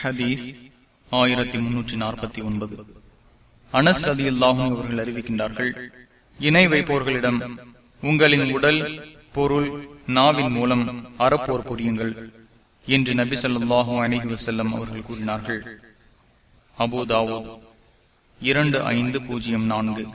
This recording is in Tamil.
ஹதீஸ் ஆயிரத்தி முன்னூற்றி நாற்பத்தி ஒன்பது. அனஸ் ரதி அல்லாஹும் அவர்கள் அறிவிக்கின்றார்கள் இணை வைப்போர்களிடம் உங்களின் உடல் பொருள் நாவின் மூலம் அறப்போர் புரியுங்கள் என்று நபி சொல்லாஹு அணிஹி வசல்லம் அவர்கள் கூறினார்கள். அபுதாவோ இரண்டு ஐந்து பூஜ்ஜியம் நான்கு.